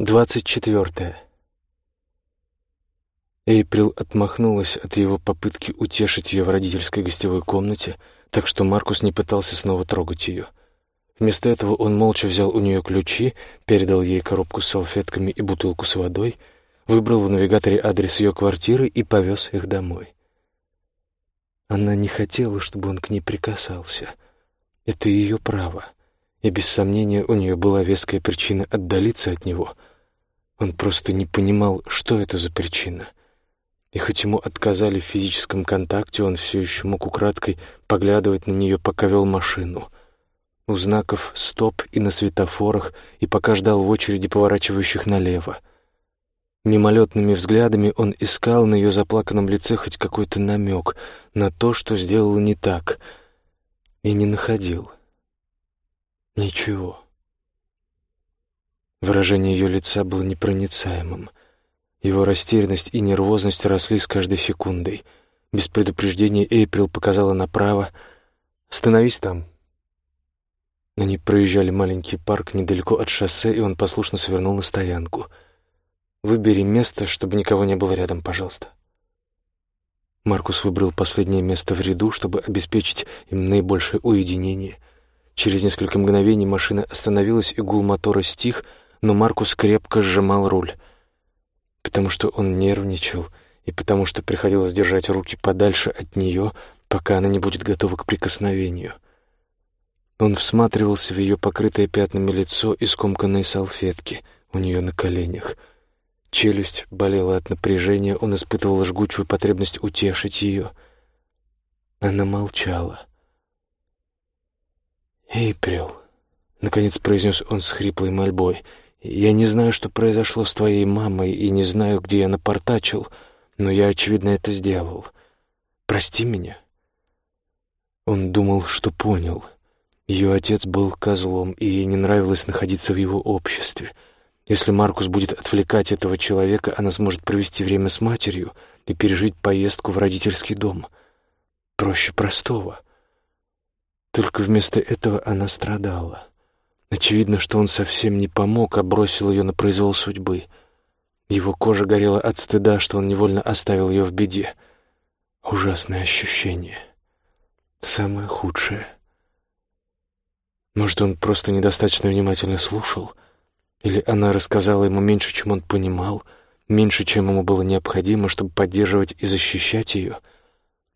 Двадцать четвертое. Эйприл отмахнулась от его попытки утешить ее в родительской гостевой комнате, так что Маркус не пытался снова трогать ее. Вместо этого он молча взял у нее ключи, передал ей коробку с салфетками и бутылку с водой, выбрал в навигаторе адрес ее квартиры и повез их домой. Она не хотела, чтобы он к ней прикасался. Это ее право, и без сомнения у нее была веская причина отдалиться от него — он просто не понимал, что это за причина. И хоть ему отказали в физическом контакте, он все еще мог украдкой поглядывать на нее, пока вел машину. У знаков «стоп» и на светофорах, и пока ждал в очереди поворачивающих налево. Мимолетными взглядами он искал на ее заплаканном лице хоть какой-то намек на то, что сделал не так, и не находил. Ничего. Выражение ее лица было непроницаемым. Его растерянность и нервозность росли с каждой секундой. Без предупреждения Эйприл показала направо. «Становись там». Они проезжали маленький парк недалеко от шоссе, и он послушно свернул на стоянку. «Выбери место, чтобы никого не было рядом, пожалуйста». Маркус выбрал последнее место в ряду, чтобы обеспечить им наибольшее уединение. Через несколько мгновений машина остановилась, и гул мотора стих — но Маркус крепко сжимал руль, потому что он нервничал и потому что приходилось держать руки подальше от нее, пока она не будет готова к прикосновению. Он всматривался в ее покрытое пятнами лицо и скомканные салфетки у нее на коленях. Челюсть болела от напряжения, он испытывал жгучую потребность утешить ее. Она молчала. «Эйприл», — наконец произнес он с хриплой мольбой, — я не знаю, что произошло с твоей мамой, и не знаю, где я напортачил, но я, очевидно, это сделал. Прости меня». Он думал, что понял. Ее отец был козлом, и ей не нравилось находиться в его обществе. Если Маркус будет отвлекать этого человека, она сможет провести время с матерью и пережить поездку в родительский дом. Проще простого. Только вместо этого она страдала. Очевидно, что он совсем не помог, а бросил ее на произвол судьбы. Его кожа горела от стыда, что он невольно оставил ее в беде. Ужасное ощущение. Самое худшее. Может, он просто недостаточно внимательно слушал? Или она рассказала ему меньше, чем он понимал, меньше, чем ему было необходимо, чтобы поддерживать и защищать ее?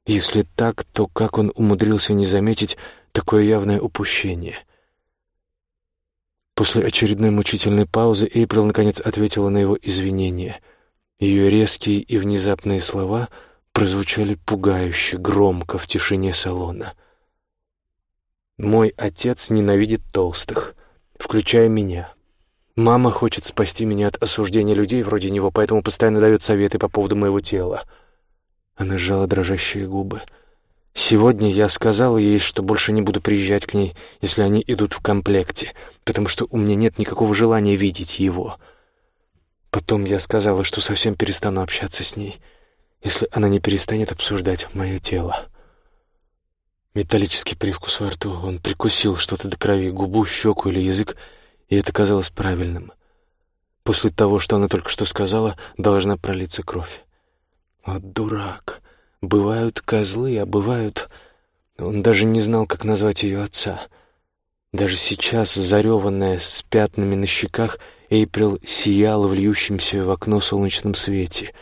Если так, то как он умудрился не заметить такое явное упущение — После очередной мучительной паузы Эйприл наконец ответила на его извинения. Ее резкие и внезапные слова прозвучали пугающе громко в тишине салона. «Мой отец ненавидит толстых, включая меня. Мама хочет спасти меня от осуждения людей вроде него, поэтому постоянно дает советы по поводу моего тела». Она сжала дрожащие губы. Сегодня я сказала ей, что больше не буду приезжать к ней, если они идут в комплекте, потому что у меня нет никакого желания видеть его. Потом я сказала, что совсем перестану общаться с ней, если она не перестанет обсуждать мое тело. Металлический привкус во рту. Он прикусил что-то до крови, губу, щеку или язык, и это казалось правильным. После того, что она только что сказала, должна пролиться кровь. Вот дурак. Бывают козлы, а бывают... Он даже не знал, как назвать ее отца. Даже сейчас, зареванная, с пятнами на щеках, Эйприл сияла в льющемся в окно солнечном свете.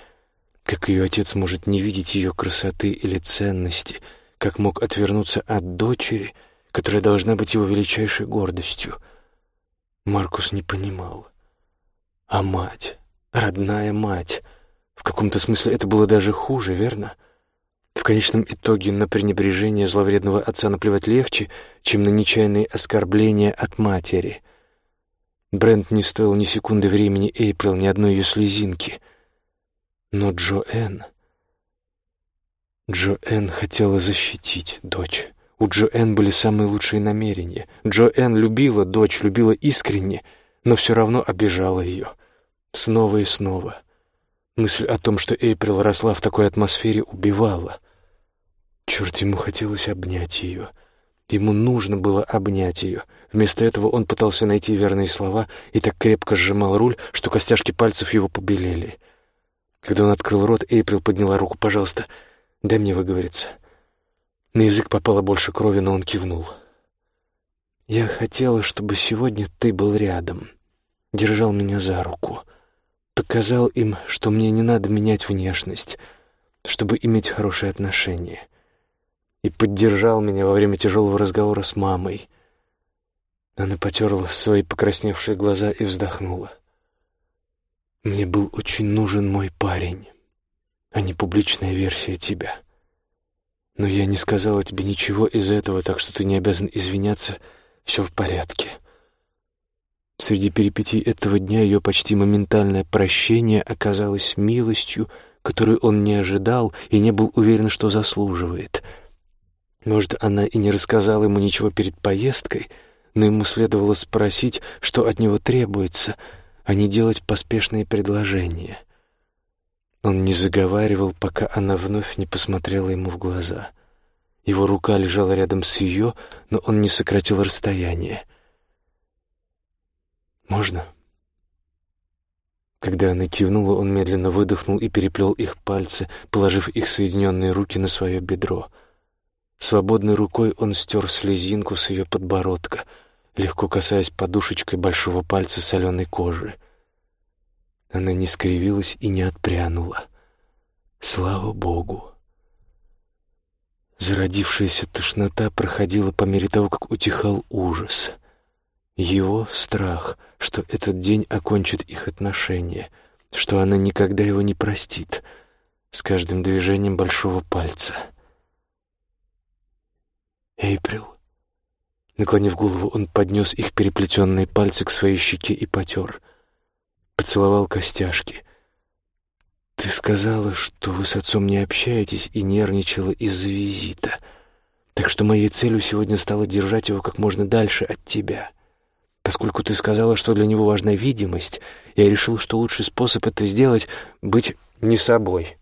Как ее отец может не видеть ее красоты или ценности, как мог отвернуться от дочери, которая должна быть его величайшей гордостью. Маркус не понимал. А мать, родная мать, в каком-то смысле это было даже хуже, верно? — в конечном итоге на пренебрежение зловредного отца наплевать легче, чем на нечаянные оскорбления от матери. Брент не стоил ни секунды времени Эйприл, ни одной ее слезинки. Но Джоэн... Джоэн хотела защитить дочь. У Джоэн были самые лучшие намерения. Джоэн любила дочь, любила искренне, но все равно обижала ее. Снова и снова — Мысль о том, что Эйприл росла в такой атмосфере, убивала. Черт, ему хотелось обнять ее. Ему нужно было обнять ее. Вместо этого он пытался найти верные слова и так крепко сжимал руль, что костяшки пальцев его побелели. Когда он открыл рот, Эйприл подняла руку. «Пожалуйста, дай мне выговориться». На язык попало больше крови, но он кивнул. «Я хотела, чтобы сегодня ты был рядом, держал меня за руку, показал им, что мне не надо менять внешность, чтобы иметь хорошие отношения, и поддержал меня во время тяжелого разговора с мамой». Она потерла свои покрасневшие глаза и вздохнула. «Мне был очень нужен мой парень, а не публичная версия тебя». Но я не сказала тебе ничего из этого, так что ты не обязан извиняться. Все в порядке. Среди перипетий этого дня ее почти моментальное прощение оказалось милостью, которую он не ожидал и не был уверен, что заслуживает. Может, она и не рассказала ему ничего перед поездкой, но ему следовало спросить, что от него требуется, а не делать поспешные предложения — он не заговаривал, пока она вновь не посмотрела ему в глаза. Его рука лежала рядом с ее, но он не сократил расстояние. «Можно?» Когда она кивнула, он медленно выдохнул и переплел их пальцы, положив их соединенные руки на свое бедро. Свободной рукой он стер слезинку с ее подбородка, легко касаясь подушечкой большого пальца соленой кожи. Она не скривилась и не отпрянула. Слава Богу! Зародившаяся тошнота проходила по мере того, как утихал ужас. Его страх, что этот день окончит их отношения, что она никогда его не простит, с каждым движением большого пальца. «Эйприл». Наклонив голову, он поднес их переплетенные пальцы к своей щеке и потер — поцеловал костяшки. «Ты сказала, что вы с отцом не общаетесь и нервничала из-за визита, так что моей целью сегодня стало держать его как можно дальше от тебя. Поскольку ты сказала, что для него важна видимость, я решил, что лучший способ это сделать — быть не собой».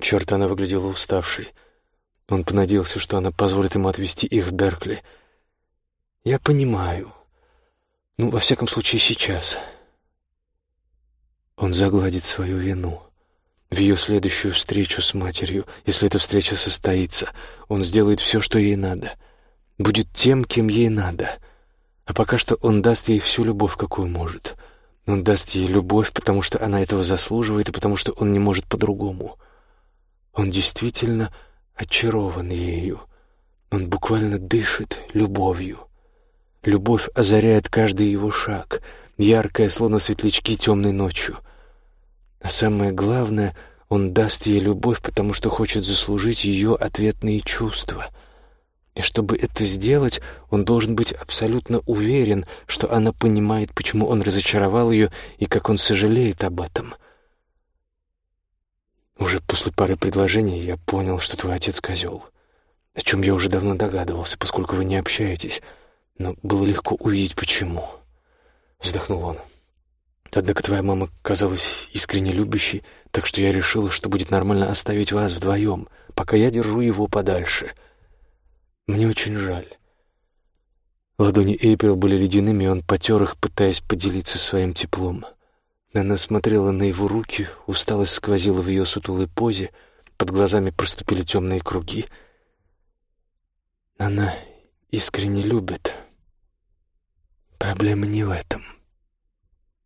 Черт, она выглядела уставшей. Он понадеялся, что она позволит ему отвезти их в Беркли. «Я понимаю. Ну, во всяком случае, сейчас». Он загладит свою вину. В ее следующую встречу с матерью, если эта встреча состоится, он сделает все, что ей надо. Будет тем, кем ей надо. А пока что он даст ей всю любовь, какую может. Он даст ей любовь, потому что она этого заслуживает, и потому что он не может по-другому. Он действительно очарован ею. Он буквально дышит любовью. Любовь озаряет каждый его шаг — яркая, словно светлячки темной ночью. А самое главное, он даст ей любовь, потому что хочет заслужить ее ответные чувства. И чтобы это сделать, он должен быть абсолютно уверен, что она понимает, почему он разочаровал ее и как он сожалеет об этом. Уже после пары предложений я понял, что твой отец козел, о чем я уже давно догадывался, поскольку вы не общаетесь, но было легко увидеть, почему вздохнул он. Однако твоя мама казалась искренне любящей, так что я решила, что будет нормально оставить вас вдвоем, пока я держу его подальше. Мне очень жаль. Ладони Эйприл были ледяными, и он потер их, пытаясь поделиться своим теплом. Она смотрела на его руки, усталость сквозила в ее сутулой позе, под глазами проступили темные круги. Она искренне любит. Проблема не в этом.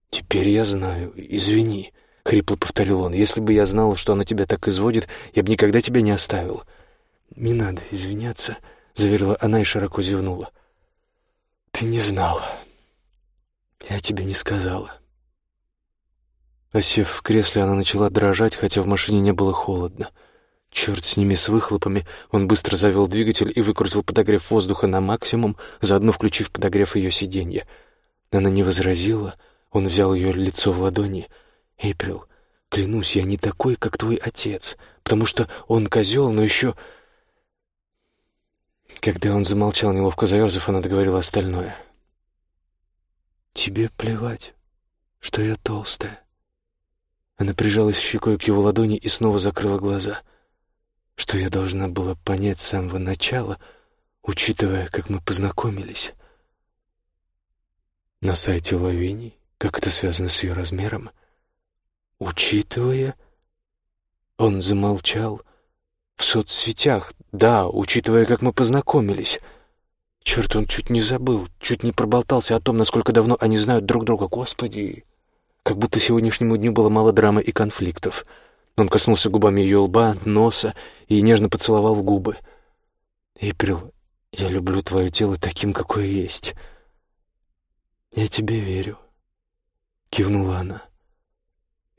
«Теперь я знаю. Извини», — хрипло повторил он. «Если бы я знал, что она тебя так изводит, я бы никогда тебя не оставил». «Не надо извиняться», — заверила она и широко зевнула. «Ты не знала. Я тебе не сказала». Осев в кресле, она начала дрожать, хотя в машине не было холодно. Черт с ними, с выхлопами. Он быстро завел двигатель и выкрутил подогрев воздуха на максимум, заодно включив подогрев ее сиденья. Она не возразила, он взял ее лицо в ладони. «Эйприл, клянусь, я не такой, как твой отец, потому что он козел, но еще...» Когда он замолчал, неловко заерзав, она договорила остальное. «Тебе плевать, что я толстая». Она прижалась щекой к его ладони и снова закрыла глаза. Что я должна была понять с самого начала, учитывая, как мы познакомились. На сайте Лавини, как это связано с ее размером? Учитывая... Он замолчал. В соцсетях, да, учитывая, как мы познакомились. Черт, он чуть не забыл, чуть не проболтался о том, насколько давно они знают друг друга. Господи! Как будто сегодняшнему дню было мало драмы и конфликтов. Он коснулся губами ее лба, носа и нежно поцеловал в губы. «Эйприл, я люблю твое тело таким, какое есть». «Я тебе верю», — кивнула она.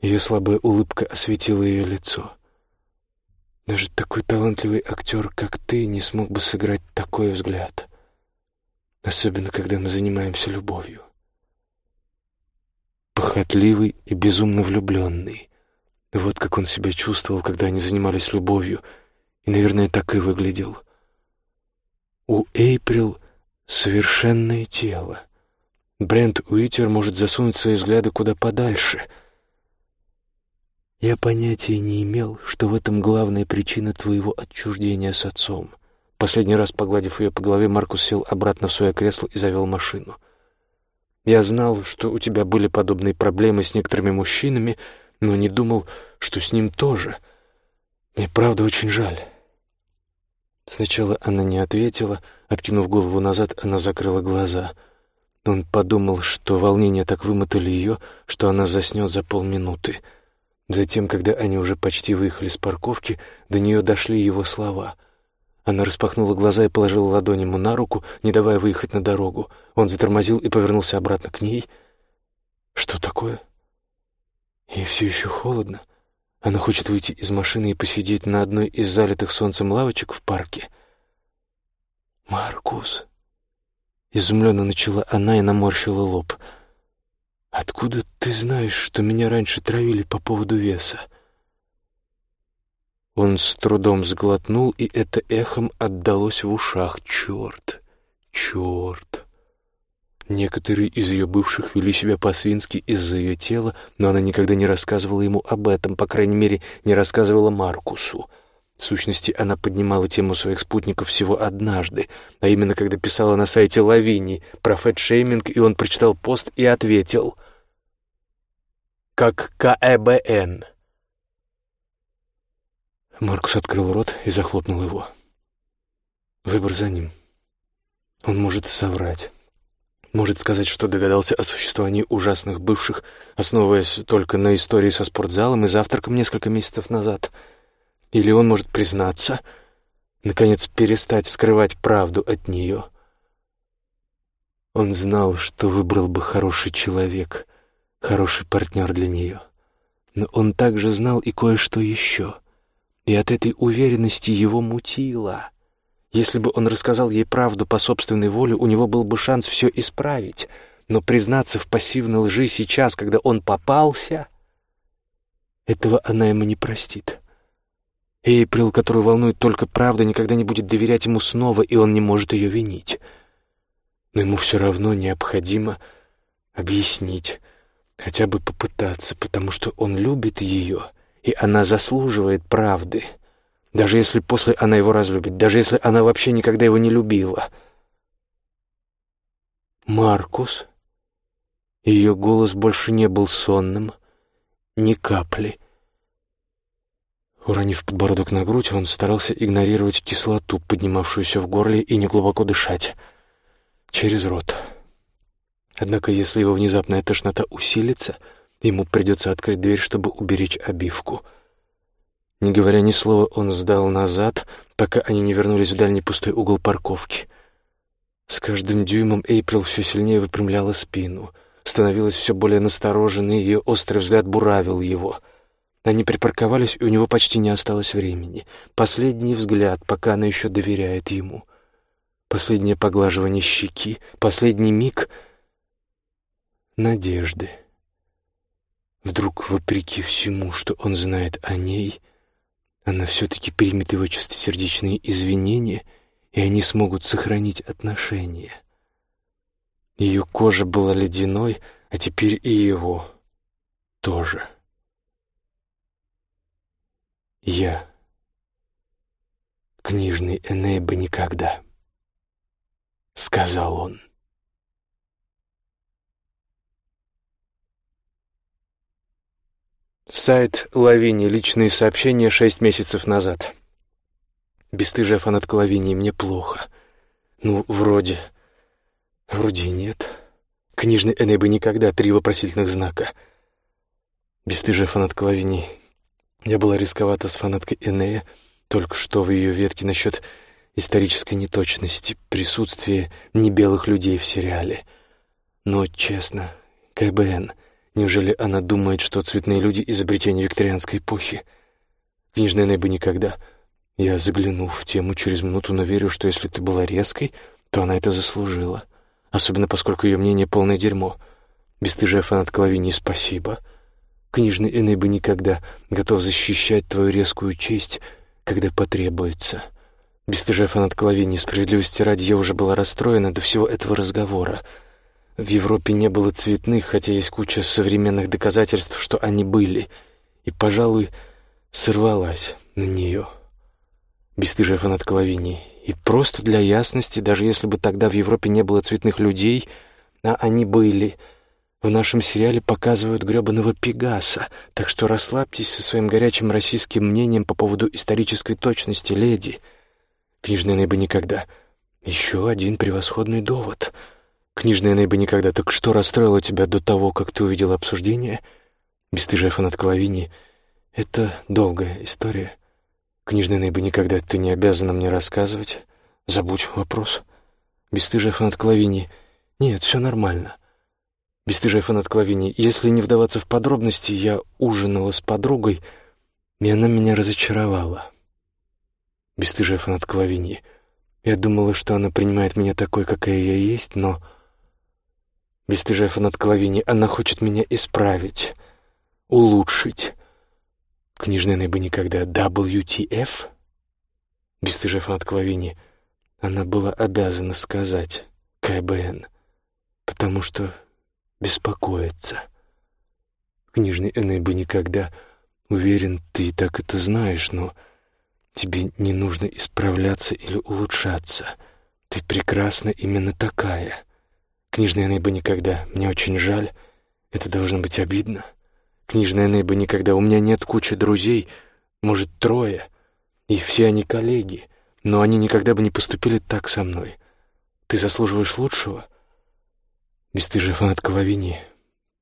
Ее слабая улыбка осветила ее лицо. «Даже такой талантливый актер, как ты, не смог бы сыграть такой взгляд, особенно когда мы занимаемся любовью. Похотливый и безумно влюбленный. Вот как он себя чувствовал, когда они занимались любовью, и, наверное, так и выглядел. У Эйприл совершенное тело. Брент Уитер может засунуть свои взгляды куда подальше. Я понятия не имел, что в этом главная причина твоего отчуждения с отцом. Последний раз, погладив ее по голове, Маркус сел обратно в свое кресло и завел машину. Я знал, что у тебя были подобные проблемы с некоторыми мужчинами, но не думал, что с ним тоже. Мне правда очень жаль. Сначала она не ответила, откинув голову назад, она закрыла глаза — он подумал, что волнение так вымотали ее, что она заснет за полминуты. Затем, когда они уже почти выехали с парковки, до нее дошли его слова. Она распахнула глаза и положила ладонь ему на руку, не давая выехать на дорогу. Он затормозил и повернулся обратно к ней. «Что такое?» Ей все еще холодно. Она хочет выйти из машины и посидеть на одной из залитых солнцем лавочек в парке. «Маркус», Изумленно начала она и наморщила лоб. «Откуда ты знаешь, что меня раньше травили по поводу веса?» Он с трудом сглотнул, и это эхом отдалось в ушах. «Черт! Черт!» Некоторые из ее бывших вели себя по-свински из-за ее тела, но она никогда не рассказывала ему об этом, по крайней мере, не рассказывала Маркусу. В сущности, она поднимала тему своих спутников всего однажды, а именно когда писала на сайте Лавини про фэтшейминг, и он прочитал пост и ответил «Как КЭБН». Маркус открыл рот и захлопнул его. Выбор за ним. Он может соврать. Может сказать, что догадался о существовании ужасных бывших, основываясь только на истории со спортзалом и завтраком несколько месяцев назад — или он может признаться, наконец перестать скрывать правду от нее. Он знал, что выбрал бы хороший человек, хороший партнер для нее. Но он также знал и кое-что еще. И от этой уверенности его мутило. Если бы он рассказал ей правду по собственной воле, у него был бы шанс все исправить. Но признаться в пассивной лжи сейчас, когда он попался, этого она ему не простит. Эйприл, которую волнует только правда, никогда не будет доверять ему снова, и он не может ее винить. Но ему все равно необходимо объяснить, хотя бы попытаться, потому что он любит ее, и она заслуживает правды, даже если после она его разлюбит, даже если она вообще никогда его не любила. Маркус. Ее голос больше не был сонным, ни капли — Уронив подбородок на грудь, он старался игнорировать кислоту, поднимавшуюся в горле, и неглубоко дышать. Через рот. Однако, если его внезапная тошнота усилится, ему придется открыть дверь, чтобы уберечь обивку. Не говоря ни слова, он сдал назад, пока они не вернулись в дальний пустой угол парковки. С каждым дюймом Эйприл все сильнее выпрямляла спину. Становилась все более настороженной, ее острый взгляд буравил его — они припарковались, и у него почти не осталось времени. Последний взгляд, пока она еще доверяет ему. Последнее поглаживание щеки, последний миг надежды. Вдруг, вопреки всему, что он знает о ней, она все-таки примет его чистосердечные извинения, и они смогут сохранить отношения. Ее кожа была ледяной, а теперь и его тоже. Я, книжный Эней бы никогда сказал он. Сайт Лавини. Личные сообщения шесть месяцев назад. Бестыжая фанатка Лавини. Мне плохо. Ну, вроде. Вроде нет. Книжный Эней бы никогда. Три вопросительных знака. Бестыжая фанатка Лавини. Я была рисковата с фанаткой Энея. Только что в ее ветке насчет исторической неточности, присутствия небелых людей в сериале. Но, честно, КБН — Неужели она думает, что цветные люди — изобретение викторианской эпохи? Книжная Неба никогда. Я загляну в тему через минуту, но верю, что если ты была резкой, то она это заслужила. Особенно поскольку ее мнение — полное дерьмо. Бестыжая фанат Клавинии, спасибо. Книжный Эней никогда готов защищать твою резкую честь, когда потребуется. Бестыжая фанат Клавинии, справедливости ради, я уже была расстроена до всего этого разговора — в Европе не было цветных, хотя есть куча современных доказательств, что они были, и, пожалуй, сорвалась на нее. Бестыжая фанатка Лавинии. И просто для ясности, даже если бы тогда в Европе не было цветных людей, а они были, в нашем сериале показывают гребаного Пегаса, так что расслабьтесь со своим горячим российским мнением по поводу исторической точности, леди. Книжная Неба никогда. Еще один превосходный довод — Книжная Нейба никогда. Так что расстроило тебя до того, как ты увидела обсуждение? Бестыжая фанат Клавини. Это долгая история. Книжная Нейба никогда. Ты не обязана мне рассказывать. Забудь вопрос. Бестыжая фанат Клавини. Нет, все нормально. Бестыжая фанат Клавини. Если не вдаваться в подробности, я ужинала с подругой, и она меня разочаровала. Бестыжая фанат Клавини. Я думала, что она принимает меня такой, какая я есть, но... Бестыжая фанат Клавини, она хочет меня исправить, улучшить. Книжная бы никогда WTF? Бестыжая фанат Клавини, она была обязана сказать КБН, потому что беспокоится. Книжный бы никогда, уверен, ты и так это знаешь, но тебе не нужно исправляться или улучшаться. Ты прекрасна именно такая. Книжная Нейба никогда. Мне очень жаль. Это должно быть обидно. Книжная Нейба никогда. У меня нет кучи друзей, может, трое. И все они коллеги. Но они никогда бы не поступили так со мной. Ты заслуживаешь лучшего. Бестыжий фанат Коловини.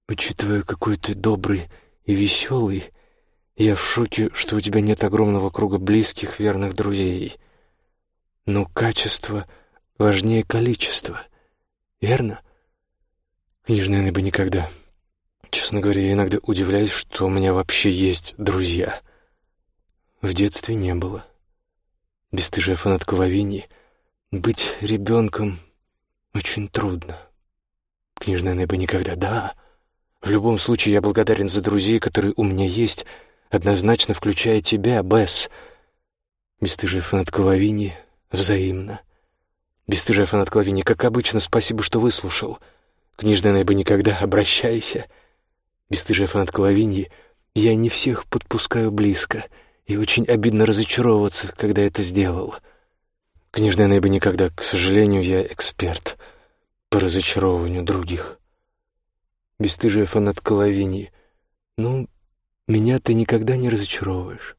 Учитывая, какой ты добрый и веселый, я в шоке, что у тебя нет огромного круга близких, верных друзей. Но качество важнее количества — Верно? Книжная бы никогда. Честно говоря, я иногда удивляюсь, что у меня вообще есть друзья. В детстве не было. Бестыжая фанатка Лавинии. Быть ребенком очень трудно. Книжная бы никогда. Да, в любом случае я благодарен за друзей, которые у меня есть, однозначно включая тебя, Бесс. Бестыжая фанатка Лавинии. Взаимно. Бестыжая фанат Клавини, как обычно, спасибо, что выслушал. Книжная Найба никогда, обращайся. Бестыжая фанат Клавини, я не всех подпускаю близко, и очень обидно разочаровываться, когда это сделал. Книжная Найба никогда, к сожалению, я эксперт по разочарованию других. Бестыжая фанат Клавини, ну, меня ты никогда не разочаровываешь.